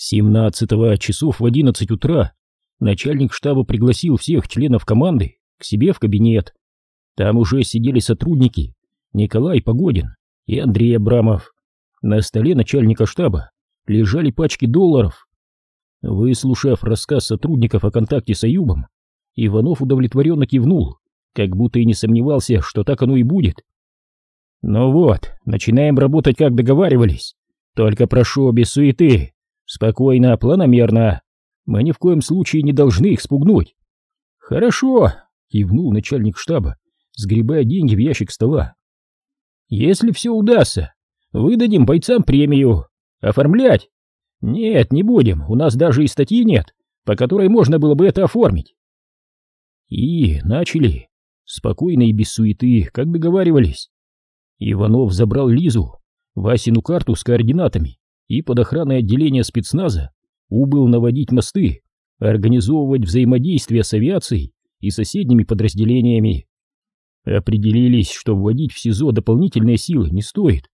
17 часов в 11 утра начальник штаба пригласил всех членов команды к себе в кабинет. Там уже сидели сотрудники Николай Погодин и Андрей Абрамов. На столе начальника штаба лежали пачки долларов. Выслушав рассказ сотрудников о контакте с Аюбом, Иванов удовлетворенно кивнул, как будто и не сомневался, что так оно и будет. «Ну вот, начинаем работать, как договаривались. Только прошу, без суеты. Спокойно, планомерно. Мы ни в коем случае не должны их спугнуть. Хорошо, кивнул начальник штаба, сгребая деньги в ящик стола. Если все удастся, выдадим бойцам премию. Оформлять? Нет, не будем, у нас даже и статьи нет, по которой можно было бы это оформить. И начали. Спокойно и без суеты, как договаривались. Иванов забрал Лизу, Васину карту с координатами и под охраной отделения спецназа убыл наводить мосты, организовывать взаимодействие с авиацией и соседними подразделениями. Определились, что вводить в СИЗО дополнительные силы не стоит.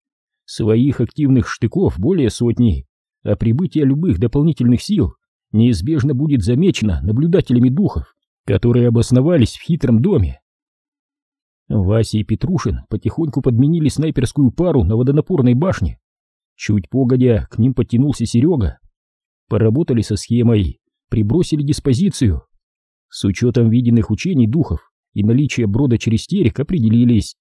Своих активных штыков более сотни, а прибытие любых дополнительных сил неизбежно будет замечено наблюдателями духов, которые обосновались в хитром доме. Вася и Петрушин потихоньку подменили снайперскую пару на водонапорной башне, Чуть погодя, к ним подтянулся Серега. Поработали со схемой, прибросили диспозицию. С учетом виденных учений духов и наличия брода через терек определились.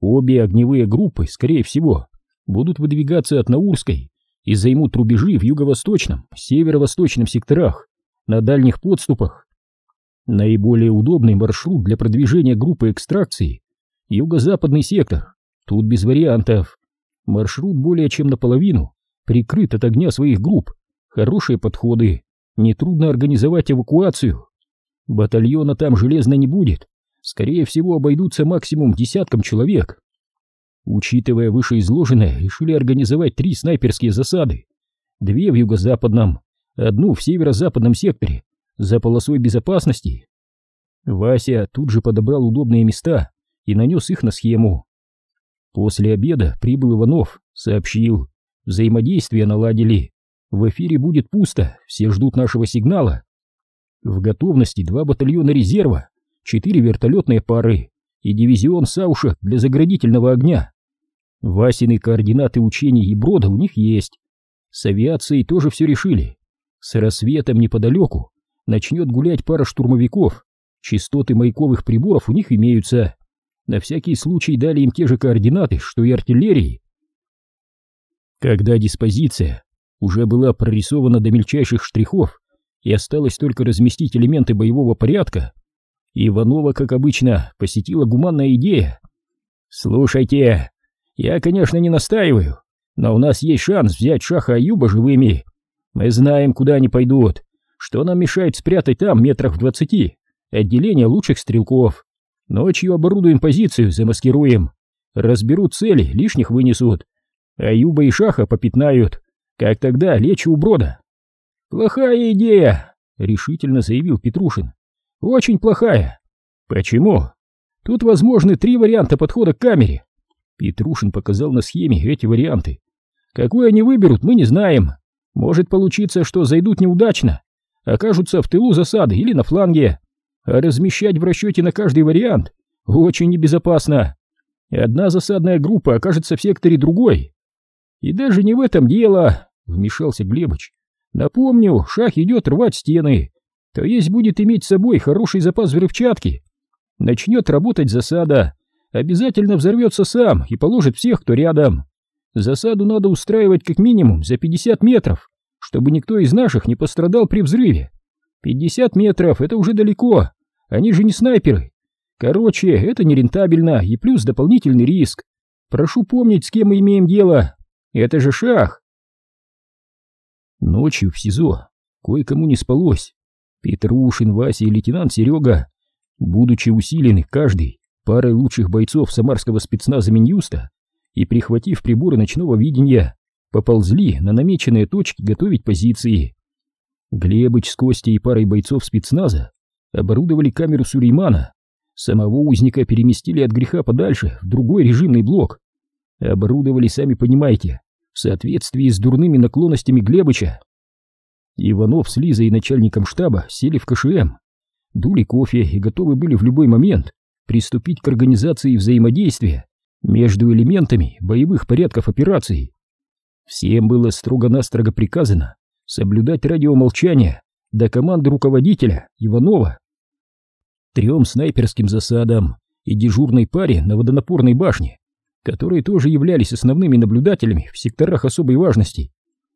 Обе огневые группы, скорее всего, будут выдвигаться от Наурской и займут рубежи в юго-восточном, северо-восточном секторах, на дальних подступах. Наиболее удобный маршрут для продвижения группы экстракции — юго-западный сектор, тут без вариантов. Маршрут более чем наполовину прикрыт от огня своих групп. Хорошие подходы. Нетрудно организовать эвакуацию. Батальона там железно не будет. Скорее всего, обойдутся максимум десятком человек. Учитывая вышеизложенное, решили организовать три снайперские засады. Две в юго-западном, одну в северо-западном секторе, за полосой безопасности. Вася тут же подобрал удобные места и нанес их на схему. После обеда прибыл Иванов, сообщил. Взаимодействие наладили. В эфире будет пусто, все ждут нашего сигнала. В готовности два батальона резерва, четыре вертолетные пары и дивизион Сауша для заградительного огня. Васины координаты учений и брода у них есть. С авиацией тоже все решили. С рассветом неподалеку начнет гулять пара штурмовиков. Частоты маяковых приборов у них имеются. На всякий случай дали им те же координаты, что и артиллерии. Когда диспозиция уже была прорисована до мельчайших штрихов и осталось только разместить элементы боевого порядка, Иванова, как обычно, посетила гуманная идея. «Слушайте, я, конечно, не настаиваю, но у нас есть шанс взять Шаха Аюба живыми. Мы знаем, куда они пойдут, что нам мешает спрятать там метрах в двадцати отделение лучших стрелков. Ночью оборудуем позицию, замаскируем. Разберут цели, лишних вынесут. А Юба и Шаха попятнают. Как тогда лечь у брода. Плохая идея, решительно заявил Петрушин. Очень плохая. Почему? Тут возможны три варианта подхода к камере. Петрушин показал на схеме эти варианты. Какой они выберут, мы не знаем. Может получиться, что зайдут неудачно, окажутся в тылу засады или на фланге а размещать в расчете на каждый вариант очень небезопасно. Одна засадная группа окажется в секторе другой. И даже не в этом дело, вмешался Глебыч. Напомню, шах идет рвать стены, то есть будет иметь с собой хороший запас взрывчатки. Начнет работать засада, обязательно взорвется сам и положит всех, кто рядом. Засаду надо устраивать как минимум за 50 метров, чтобы никто из наших не пострадал при взрыве. Пятьдесят метров — это уже далеко. Они же не снайперы. Короче, это нерентабельно и плюс дополнительный риск. Прошу помнить, с кем мы имеем дело. Это же шах. Ночью в СИЗО кое-кому не спалось. Петрушин, Вася и лейтенант Серега, будучи усилены каждый парой лучших бойцов самарского спецназа Минюста и прихватив приборы ночного видения, поползли на намеченные точки готовить позиции. Глебыч с Костей и парой бойцов спецназа оборудовали камеру Сулеймана. Самого узника переместили от греха подальше в другой режимный блок. Оборудовали, сами понимаете, в соответствии с дурными наклонностями Глебыча. Иванов с Лизой и начальником штаба сели в КШМ, дули кофе и готовы были в любой момент приступить к организации взаимодействия между элементами боевых порядков операций. Всем было строго-настрого приказано соблюдать радиомолчание до команды руководителя Иванова. Трем снайперским засадам и дежурной паре на водонапорной башне, которые тоже являлись основными наблюдателями в секторах особой важности,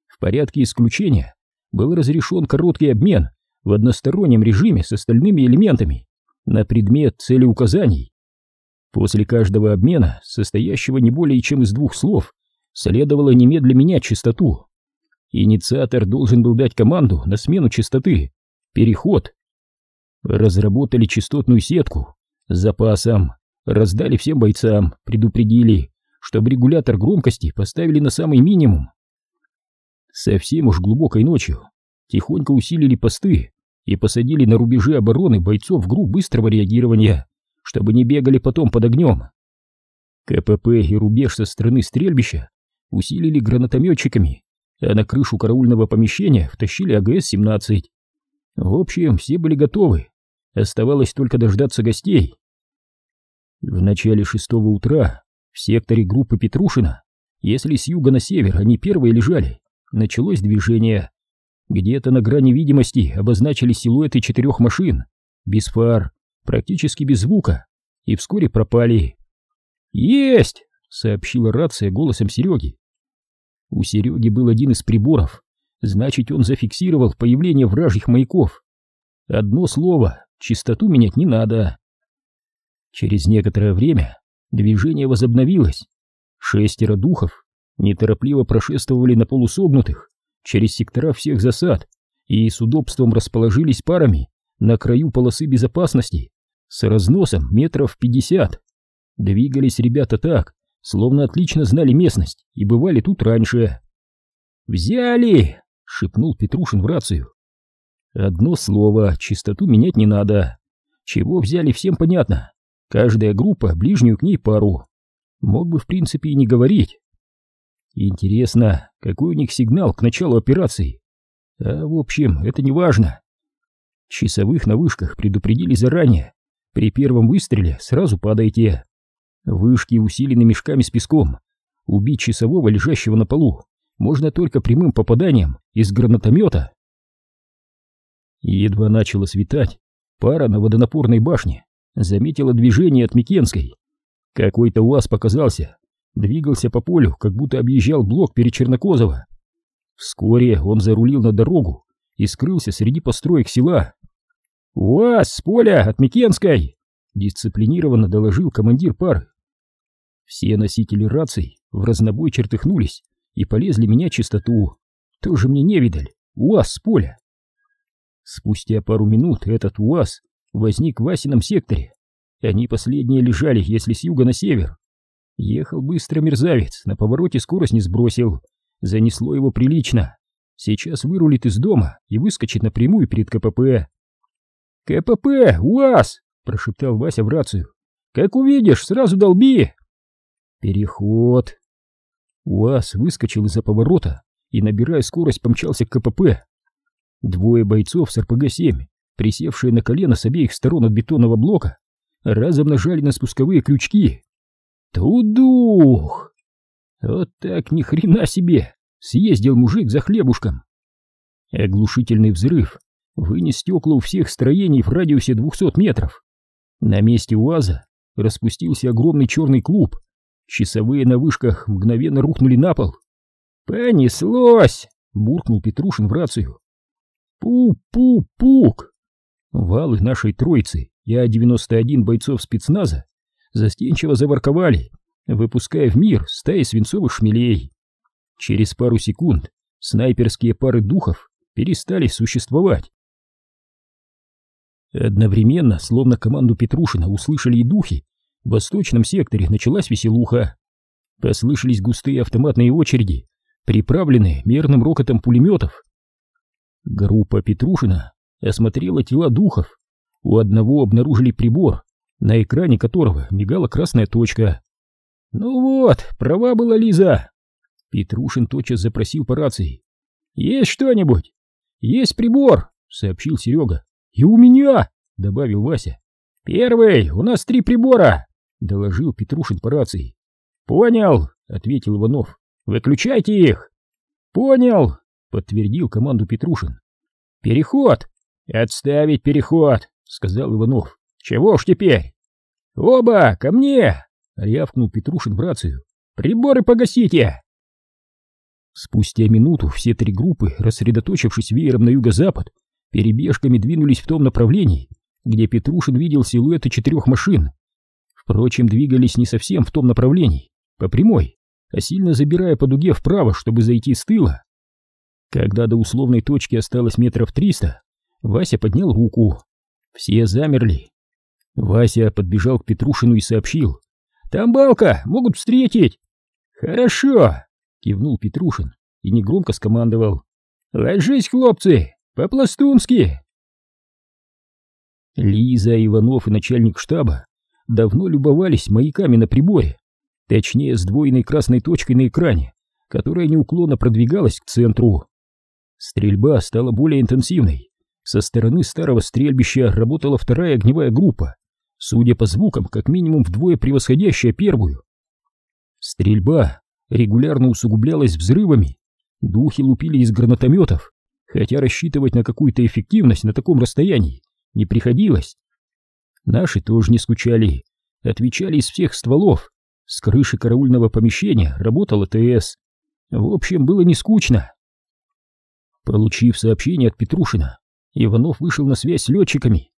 в порядке исключения был разрешен короткий обмен в одностороннем режиме с остальными элементами на предмет целеуказаний. После каждого обмена, состоящего не более чем из двух слов, следовало немедля менять частоту. Инициатор должен был дать команду на смену частоты. Переход. Разработали частотную сетку с запасом, раздали всем бойцам, предупредили, чтобы регулятор громкости поставили на самый минимум. Совсем уж глубокой ночью тихонько усилили посты и посадили на рубежи обороны бойцов групп быстрого реагирования, чтобы не бегали потом под огнем. КПП и рубеж со стороны стрельбища усилили гранатометчиками, а на крышу караульного помещения втащили АГС-17. В общем, все были готовы, оставалось только дождаться гостей. В начале шестого утра в секторе группы Петрушина, если с юга на север они первые лежали, началось движение. Где-то на грани видимости обозначились силуэты четырех машин, без фар, практически без звука, и вскоре пропали. «Есть!» — сообщила рация голосом Сереги. У Сереги был один из приборов, значит, он зафиксировал появление вражьих маяков. Одно слово, частоту менять не надо. Через некоторое время движение возобновилось. Шестеро духов неторопливо прошествовали на полусогнутых через сектора всех засад и с удобством расположились парами на краю полосы безопасности с разносом метров пятьдесят. Двигались ребята так, словно отлично знали местность и бывали тут раньше. «Взяли!» — шепнул Петрушин в рацию. «Одно слово, чистоту менять не надо. Чего взяли, всем понятно. Каждая группа ближнюю к ней пару. Мог бы, в принципе, и не говорить. Интересно, какой у них сигнал к началу операции? А, в общем, это не важно. Часовых на вышках предупредили заранее. При первом выстреле сразу падайте. Вышки усилены мешками с песком. Убить часового, лежащего на полу, можно только прямым попаданием из гранатомета. Едва начало светать, пара на водонапорной башне заметила движение от Микенской. Какой-то УАЗ показался, двигался по полю, как будто объезжал блок перед Чернокозово. Вскоре он зарулил на дорогу и скрылся среди построек села. «УАЗ с поля от Микенской!» — дисциплинированно доложил командир пары. Все носители раций в разнобой чертыхнулись и полезли менять частоту. Тоже мне не видали. УАЗ с поля. Спустя пару минут этот УАЗ возник в Васином секторе. Они последние лежали, если с юга на север. Ехал быстро мерзавец, на повороте скорость не сбросил. Занесло его прилично. Сейчас вырулит из дома и выскочит напрямую перед КПП. «КПП! УАЗ!» — прошептал Вася в рацию. «Как увидишь, сразу долби!» «Переход!» УАЗ выскочил из-за поворота и, набирая скорость, помчался к КПП. Двое бойцов с РПГ-7, присевшие на колено с обеих сторон от бетонного блока, разом нажали на спусковые крючки. Тудух! Вот так ни хрена себе! Съездил мужик за хлебушком. Оглушительный взрыв вынес стекла у всех строений в радиусе двухсот метров. На месте УАЗа распустился огромный черный клуб. Часовые на вышках мгновенно рухнули на пол. «Понеслось!» — буркнул Петрушин в рацию. «Пу-пу-пук!» Валы нашей троицы и А-91 бойцов спецназа застенчиво заворковали, выпуская в мир стаи свинцовых шмелей. Через пару секунд снайперские пары духов перестали существовать. Одновременно, словно команду Петрушина услышали и духи, в восточном секторе началась веселуха. Послышались густые автоматные очереди, приправленные мерным рокотом пулеметов. Группа Петрушина осмотрела тела духов. У одного обнаружили прибор, на экране которого мигала красная точка. «Ну вот, права была Лиза!» Петрушин тотчас запросил по рации. «Есть что-нибудь?» есть прибор!» — сообщил Серега. «И у меня!» — добавил Вася. «Первый! У нас три прибора!» — доложил Петрушин по рации. «Понял!» — ответил Иванов. «Выключайте их!» «Понял!» — подтвердил команду Петрушин. «Переход!» «Отставить переход!» — сказал Иванов. «Чего уж теперь?» «Оба, ко мне!» — рявкнул Петрушин в рацию. «Приборы погасите!» Спустя минуту все три группы, рассредоточившись веером на юго-запад, перебежками двинулись в том направлении, где Петрушин видел силуэты четырех машин. Впрочем, двигались не совсем в том направлении, по прямой, а сильно забирая по дуге вправо, чтобы зайти с тыла. Когда до условной точки осталось метров триста, Вася поднял руку. Все замерли. Вася подбежал к Петрушину и сообщил. «Там балка, могут встретить!» «Хорошо!» — кивнул Петрушин и негромко скомандовал. «Ложись, хлопцы, по-пластунски!» Лиза, Иванов и начальник штаба давно любовались маяками на приборе, точнее сдвоенной красной точкой на экране, которая неуклонно продвигалась к центру. Стрельба стала более интенсивной. Со стороны старого стрельбища работала вторая огневая группа, судя по звукам, как минимум вдвое превосходящая первую. Стрельба регулярно усугублялась взрывами, духи лупили из гранатометов, хотя рассчитывать на какую-то эффективность на таком расстоянии не приходилось. Наши тоже не скучали, отвечали из всех стволов, с крыши караульного помещения работал ТС. В общем, было не скучно. Получив сообщение от Петрушина, Иванов вышел на связь с летчиками.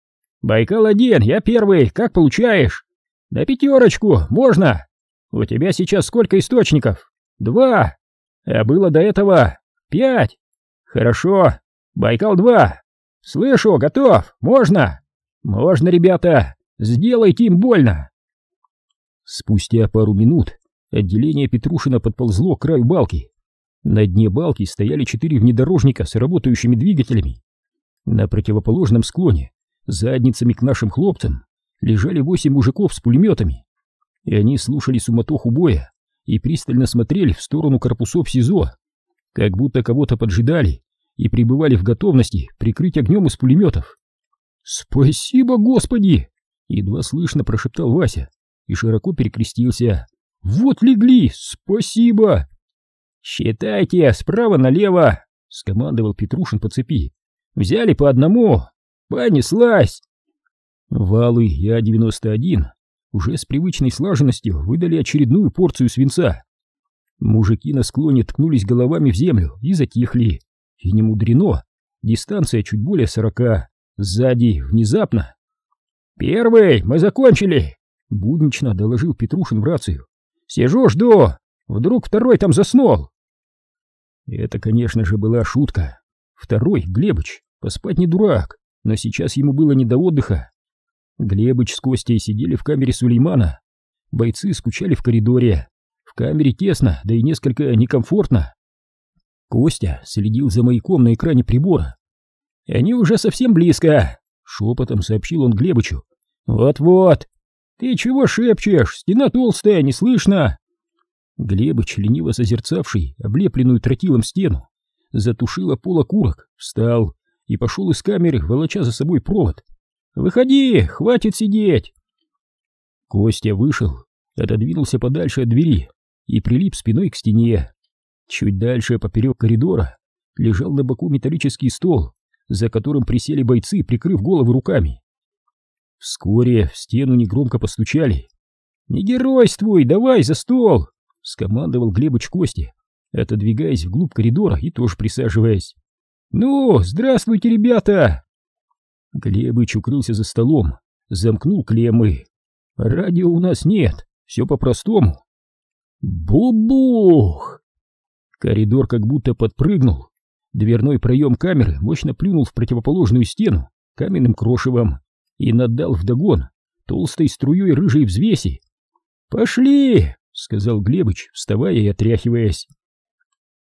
«Байкал-1, я первый, как получаешь?» «На пятерочку, можно!» «У тебя сейчас сколько источников?» «Два!» «А было до этого пять!» «Хорошо, Байкал-2!» «Слышу, готов, можно!» «Можно, ребята, сделайте им больно!» Спустя пару минут отделение Петрушина подползло к краю балки. На дне балки стояли четыре внедорожника с работающими двигателями. На противоположном склоне, задницами к нашим хлопцам, лежали восемь мужиков с пулеметами. И они слушали суматоху боя и пристально смотрели в сторону корпусов СИЗО, как будто кого-то поджидали и пребывали в готовности прикрыть огнем из пулеметов. «Спасибо, Господи!» — едва слышно прошептал Вася и широко перекрестился. «Вот легли! Спасибо!» «Считайте, справа налево!» — скомандовал Петрушин по цепи. «Взяли по одному! Понеслась!» Валы Я-91 уже с привычной слаженностью выдали очередную порцию свинца. Мужики на склоне ткнулись головами в землю и затихли. И не мудрено, дистанция чуть более сорока. Сзади, внезапно. «Первый, мы закончили!» — буднично доложил Петрушин в рацию. «Сижу, жду! Вдруг второй там заснул!» Это, конечно же, была шутка. Второй, Глебыч, поспать не дурак, но сейчас ему было не до отдыха. Глебыч с Костей сидели в камере Сулеймана. Бойцы скучали в коридоре. В камере тесно, да и несколько некомфортно. Костя следил за маяком на экране прибора. «Они уже совсем близко», — шепотом сообщил он Глебычу. «Вот-вот! Ты чего шепчешь? Стена толстая, не слышно!» Глебыч, лениво созерцавший облепленную тротилом стену, затушил пол окурок, встал и пошел из камеры, волоча за собой провод. «Выходи, хватит сидеть!» Костя вышел, отодвинулся подальше от двери и прилип спиной к стене. Чуть дальше, поперек коридора, лежал на боку металлический стол, за которым присели бойцы, прикрыв головы руками. Вскоре в стену негромко постучали. «Не геройствуй, давай за стол!» скомандовал Глебыч Кости, отодвигаясь вглубь коридора и тоже присаживаясь. «Ну, здравствуйте, ребята!» Глебыч укрылся за столом, замкнул клеммы. «Радио у нас нет, все по-простому». Бубух! Коридор как будто подпрыгнул. Дверной проем камеры мощно плюнул в противоположную стену каменным крошевом и наддал вдогон толстой струей рыжей взвеси. «Пошли!» — сказал Глебыч, вставая и отряхиваясь.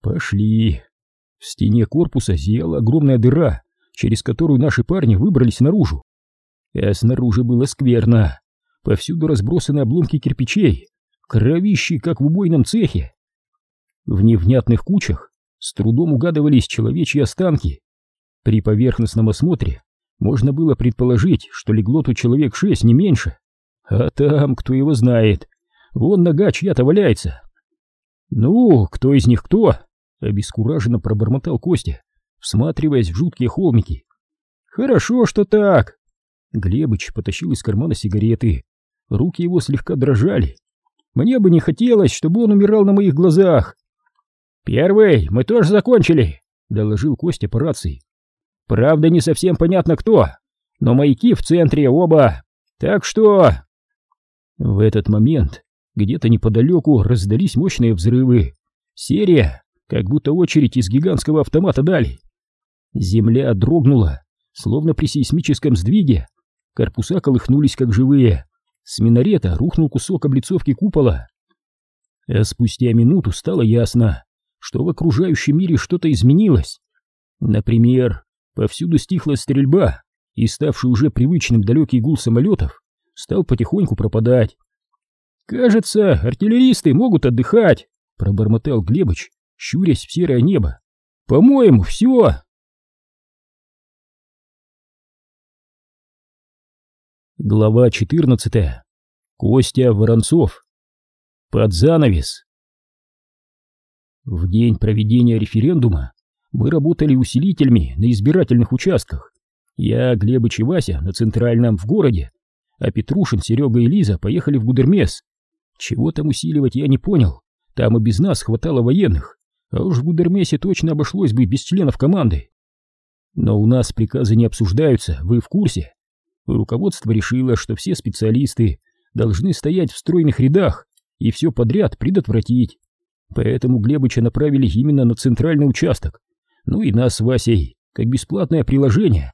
«Пошли». В стене корпуса зияла огромная дыра, через которую наши парни выбрались наружу. А снаружи было скверно. Повсюду разбросаны обломки кирпичей, кровищи, как в убойном цехе. В невнятных кучах с трудом угадывались человечьи останки. При поверхностном осмотре можно было предположить, что легло тут человек шесть, не меньше. А там, кто его знает, вон нога чья-то валяется. Ну, кто из них кто? Обескураженно пробормотал Костя, всматриваясь в жуткие холмики. Хорошо, что так. Глебыч потащил из кармана сигареты. Руки его слегка дрожали. Мне бы не хотелось, чтобы он умирал на моих глазах. «Первый, мы тоже закончили», — доложил Костя по рации. «Правда, не совсем понятно кто, но маяки в центре оба. Так что...» В этот момент где-то неподалеку раздались мощные взрывы. Серия, как будто очередь из гигантского автомата дали. Земля дрогнула, словно при сейсмическом сдвиге. Корпуса колыхнулись, как живые. С минарета рухнул кусок облицовки купола. А спустя минуту стало ясно, что в окружающем мире что-то изменилось. Например, повсюду стихла стрельба, и ставший уже привычным далекий гул самолетов стал потихоньку пропадать. «Кажется, артиллеристы могут отдыхать», — пробормотал Глебыч, щурясь в серое небо. «По-моему, все». Глава 14. Костя Воронцов. Под занавес. В день проведения референдума мы работали усилителями на избирательных участках. Я, Глебыч и Вася на центральном в городе, а Петрушин, Серега и Лиза поехали в Гудермес. Чего там усиливать я не понял, там и без нас хватало военных, а уж в Гудермесе точно обошлось бы без членов команды. Но у нас приказы не обсуждаются, вы в курсе? Руководство решило, что все специалисты должны стоять в стройных рядах и все подряд предотвратить. Поэтому Глебыча направили именно на центральный участок, ну и нас с Васей, как бесплатное приложение.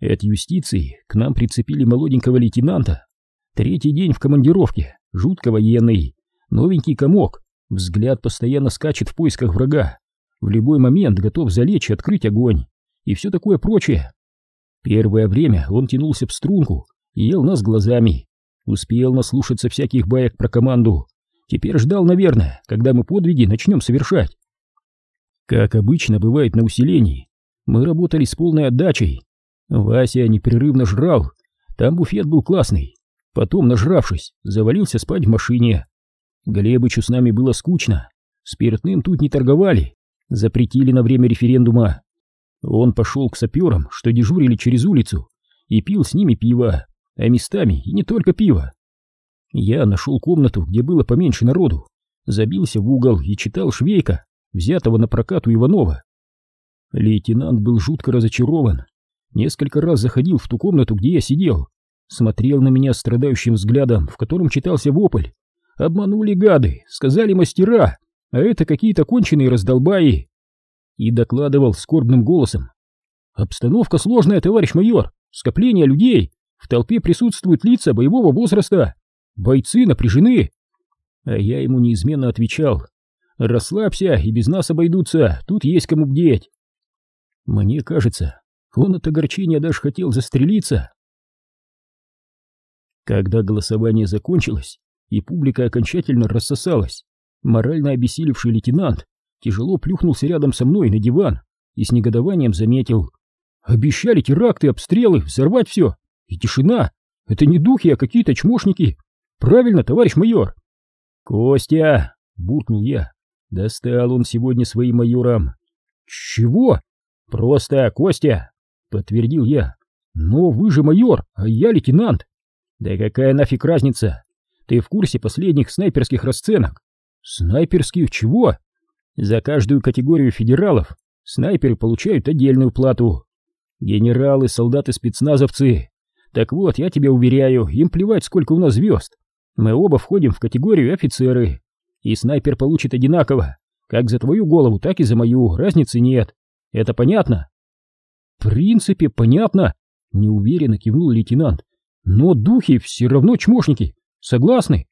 От юстиции к нам прицепили молоденького лейтенанта. Третий день в командировке, жутко военный, новенький комок, взгляд постоянно скачет в поисках врага, в любой момент готов залечь и открыть огонь, и все такое прочее. Первое время он тянулся в струнку и ел нас глазами. Успел наслушаться всяких баек про команду. Теперь ждал, наверное, когда мы подвиги начнем совершать. Как обычно бывает на усилении, мы работали с полной отдачей. Вася непрерывно жрал, там буфет был классный. Потом, нажравшись, завалился спать в машине. Глебычу с нами было скучно, спиртным тут не торговали, запретили на время референдума. Он пошел к саперам, что дежурили через улицу, и пил с ними пиво, а местами и не только пиво. Я нашел комнату, где было поменьше народу, забился в угол и читал Швейка, взятого на прокат у Иванова. Лейтенант был жутко разочарован. Несколько раз заходил в ту комнату, где я сидел, смотрел на меня страдающим взглядом, в котором читался вопль. Обманули гады, сказали мастера, а это какие-то конченые раздолбаи и докладывал скорбным голосом. «Обстановка сложная, товарищ майор, скопление людей, в толпе присутствуют лица боевого возраста, бойцы напряжены». А я ему неизменно отвечал, «Расслабься, и без нас обойдутся, тут есть кому бдеть». Мне кажется, он от огорчения даже хотел застрелиться. Когда голосование закончилось, и публика окончательно рассосалась, морально обессилевший лейтенант тяжело плюхнулся рядом со мной на диван и с негодованием заметил. Обещали теракты, обстрелы, взорвать все. И тишина. Это не духи, а какие-то чмошники. Правильно, товарищ майор. Костя, буркнул я. Достал он сегодня своим майорам. Чего? Просто Костя, подтвердил я. Но вы же майор, а я лейтенант. Да какая нафиг разница? Ты в курсе последних снайперских расценок? Снайперских чего? За каждую категорию федералов снайперы получают отдельную плату. Генералы, солдаты, спецназовцы. Так вот, я тебя уверяю, им плевать, сколько у нас звезд. Мы оба входим в категорию офицеры. И снайпер получит одинаково. Как за твою голову, так и за мою. Разницы нет. Это понятно? В принципе, понятно. Неуверенно кивнул лейтенант. Но духи все равно чмошники. Согласны?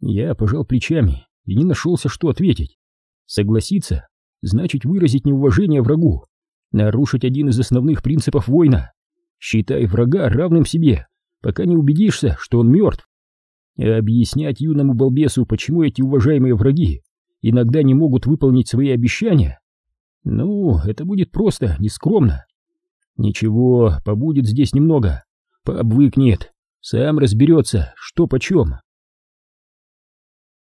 Я пожал плечами и не нашелся, что ответить. Согласиться значит выразить неуважение врагу, нарушить один из основных принципов война. Считай врага равным себе, пока не убедишься, что он мертв. Объяснять юному балбесу, почему эти уважаемые враги иногда не могут выполнить свои обещания? Ну, это будет просто, нескромно. Ничего, побудет здесь немного, пообвыкнет, сам разберется, что почем.